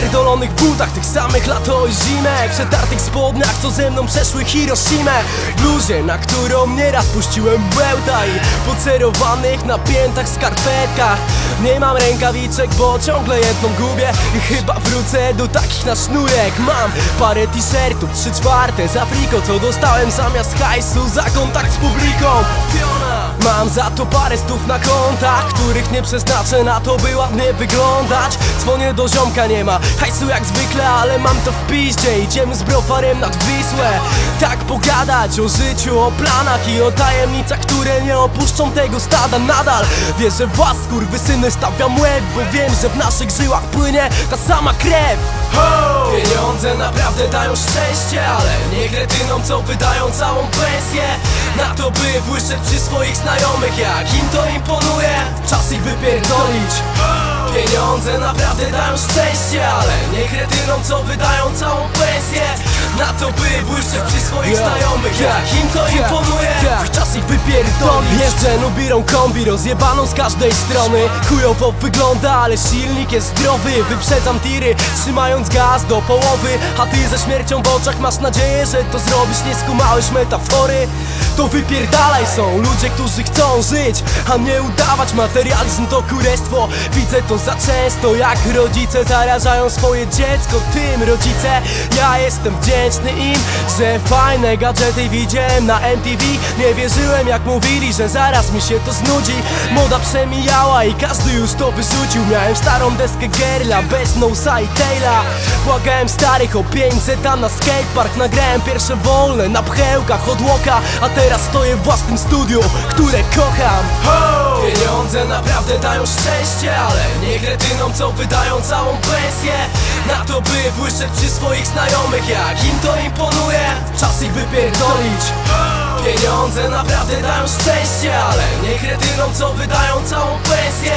pierdolonych butach, tych samych lato i zimę. Przetartych spodniach, co ze mną przeszły Hiroshima. Bluzie, na którą nieraz puściłem bełta I pocerowanych na piętach skarpetkach. Nie mam rękawiczek, bo ciągle jedną gubię I chyba wrócę do takich na sznurek. Mam parę t-shirtów, trzy czwarte z Afriko Co dostałem zamiast hajsu za kontakt z publiką. Mam za to parę stów na kontach Których nie przeznaczę na to, by ładnie wyglądać. Dzwonię do ziomka, nie ma hajsu jak zwykle Ale mam to w piździe, idziemy z brofarem nad Wisłę. Tak pogadać o życiu, o planach i o tajemnicach Które nie opuszczą tego stada nadal. Wierzę w was, syny, stawiam łeb Bo wiem, że w naszych żyłach płynie ta sama krew. Pieniądze naprawdę dają szczęście Ale nie kretynom, co wydają całą pensję Na to by błyszczeć przy swoich znajomych Jak im to imponuje. Czas ich wypierdolić Pieniądze naprawdę dają szczęście Ale nie kretynom, co wydają całą pensję Na to by błyszczeć przy swoich znajomych. Jak im to imponuje. Czas ich wypierdolić Jeżdżę nubirą kombi rozjebaną z każdej strony. Chujowo wygląda, ale silnik jest zdrowy. Wyprzedzam tiry, trzymając gaz do połowy. A ty ze śmiercią w oczach masz nadzieję, że to zrobisz. Nie skumałeś metafory? To wypierdalaj są ludzie, którzy chcą żyć A nie udawać. Materializm to kurestwo. Widzę to za często jak rodzice zarażają swoje dziecko. Tym rodzice, ja jestem wdzięczny im. Że fajne gadżety widziałem na MTV Nie wierzyłem jak mówili, że zaraz mi się to znudzi. Moda przemijała i każdy już to wyrzucił. Miałem starą deskę Gerla bez nosa i taila. Błagałem starych o 500 a na skatepark Nagrałem pierwsze wolne na pchełkach od łoka. A teraz stoję w własnym studiu, które kocham Pieniądze naprawdę dają szczęście Ale nie kretynom, co wydają całą pensję. Na to by błyszczeć przy swoich znajomych Jak im to imponuje. Czas ich wypierdolić. Pieniądze naprawdę dają szczęście Ale nie kretynom, co wydają całą pensję.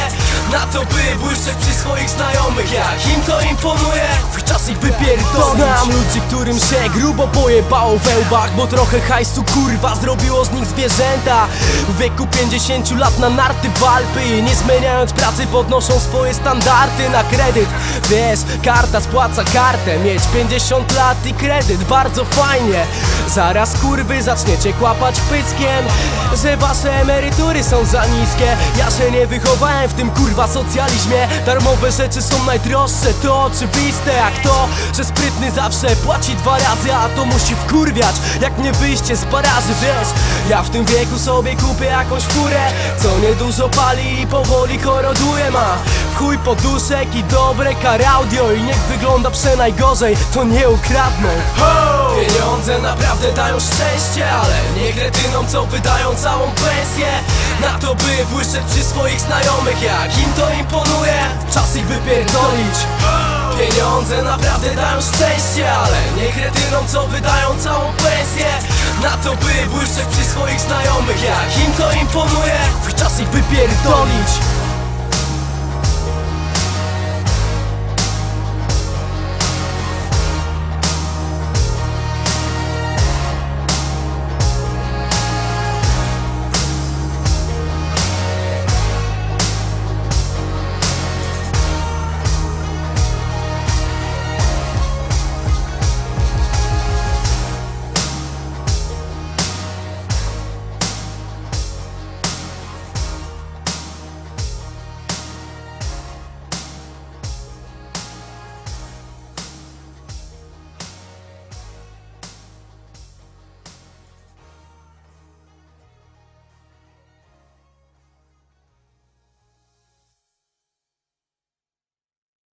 Na to by błyszczeć przy swoich znajomych Jak im to imponuje. Czas ich wypierdolić Znam ludzi, którym się grubo pojebało we łbach Bo trochę hajsu kurwa zrobiło z nich zwierzęta. W wieku 50 lat na narty w Alpy I nie zmieniając pracy podnoszą swoje standardy na kredyt. Wiesz, karta spłaca kartę Mieć 50 lat i kredyt, bardzo fajnie. Zaraz kurwy zaczniecie kłapać pyckiem Że wasze emerytury są za niskie. Ja się nie wychowałem w tym kurwa socjalizmie Darmowe rzeczy są najdroższe, to oczywiste Jak to, że sprytny zawsze płaci dwa razy A to musi wkurwiać, jak nie wyjście z baraży Wiesz, ja w tym wieku sobie kupię jakąś furę Co niedużo pali i powoli koroduje Ma. Chuj poduszek i dobre car audio I niech wygląda przenajgorzej, to nie ukradną. Pieniądze naprawdę dają szczęście Ale nie kretynom, co wydają całą pensję Na to by błyszczeć przy swoich znajomych Jak im to imponuje. Czas ich wypierdolić. Pieniądze naprawdę dają szczęście Ale nie kretynom, co wydają całą pensję. Na to by błyszczeć przy swoich znajomych Jak im to imponuje. Czas ich wypierdolić